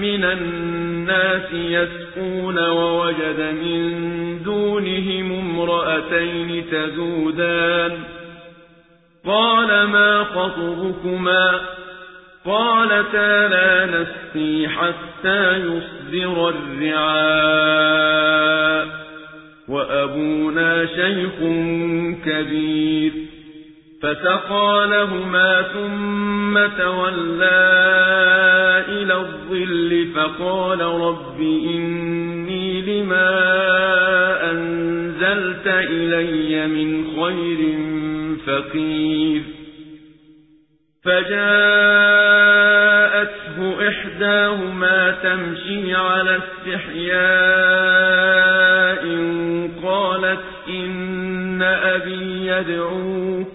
مِّنَ النَّاسِ يَسْقُونَ وَوَجَدَ مِن دُونِهِمُ امْرَأَتَيْنِ تَذُودَانِ. قَالَ مَا خَطْبُكُمَا ۖ؟ قَالَتَا لَا نَسْقِي حَتَّىٰ يُصْدِرَ الرِّعَاءُ ۖ. وَأَبُونَا شَيْخٌ كَبِيرٌ. فَسَقَىٰ لَهُمَا ثُمَّ تَوَلَّىٰ الظِّلِّ فَقَالَ رَبِّ إِنِّي لِمَا أَنزَلْتَ إِلَيَّ مِنْ خَيْرٍ فَقِيرٌ. فَجَاءَتْهُ إِحْدَاهُمَا تَمْشِي عَلَى اسْتِحْيَاءٍ قَالَتْ إِنَّ أَبِي يَدْعُوكَ.